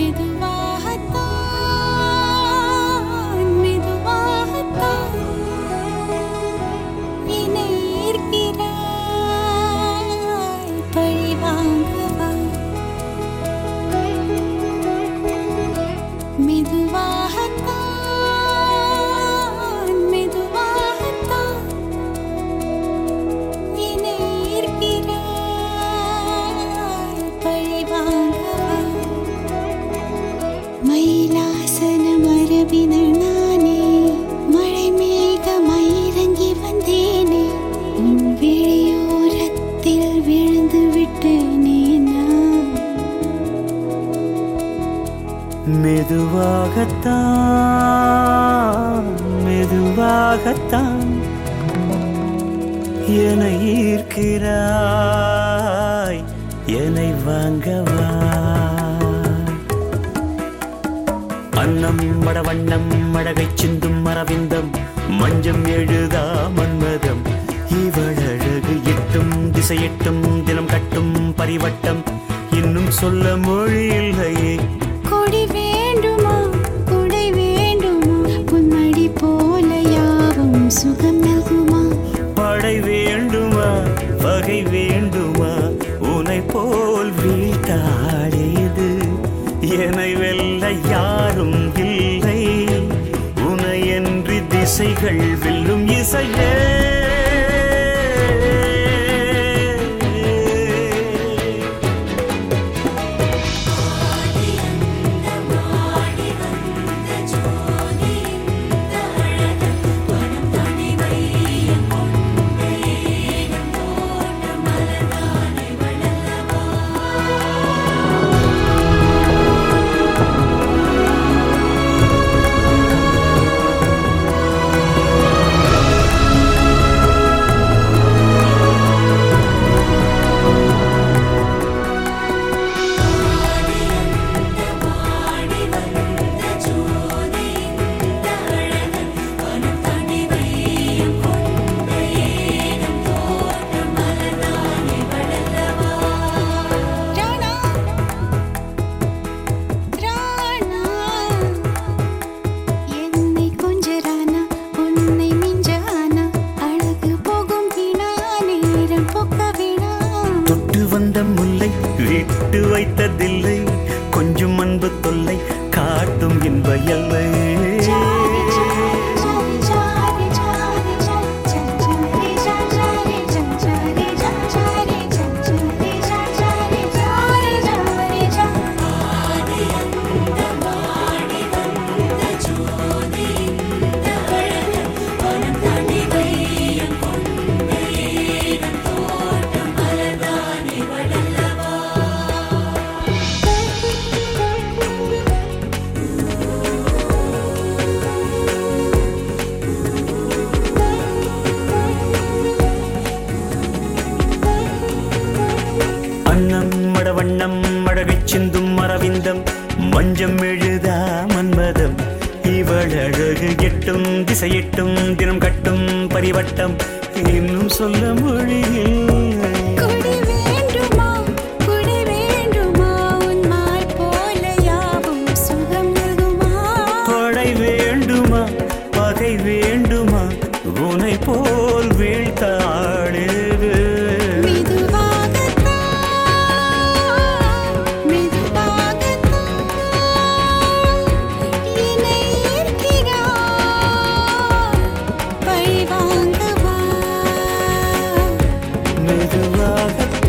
বিদু மெதுவாகத்தான் மெதுவாகத்தான் என ஈர்க்கிறாய் என்னை வாங்கவா அன்னம் மடவண்ணம் மடகை சிந்தும் மரவிந்தம் மஞ்சம் எழுதா மன்மதம். இவழகு எட்டும் திசையெட்டும் தினம் கட்டும் பரிவட்டம். இன்னும் சொல்ல மொழி இல்லையே. வேண்டுமா? உனை போல் வீழ்த்தாடியது என்னை வெல்ல யாரும் இல்லை. உனையன்றி திசைகள் வெல்லும் இசையே. விட்டு வைத்ததில்லை. கொஞ்சம் அன்பு தொல்லை காட்டும் என்ப எல்லை. மஞ்சம் எழுதா மன்மதம். இவள் அழகு எட்டும் திசையெட்டும் தினம் கட்டும் பரிவட்டம். இன்னும் சொல்ல மொழியில். வேண்டுமா பகை வேண்டுமா உனை போல் வீழ்த்தாடுது Love.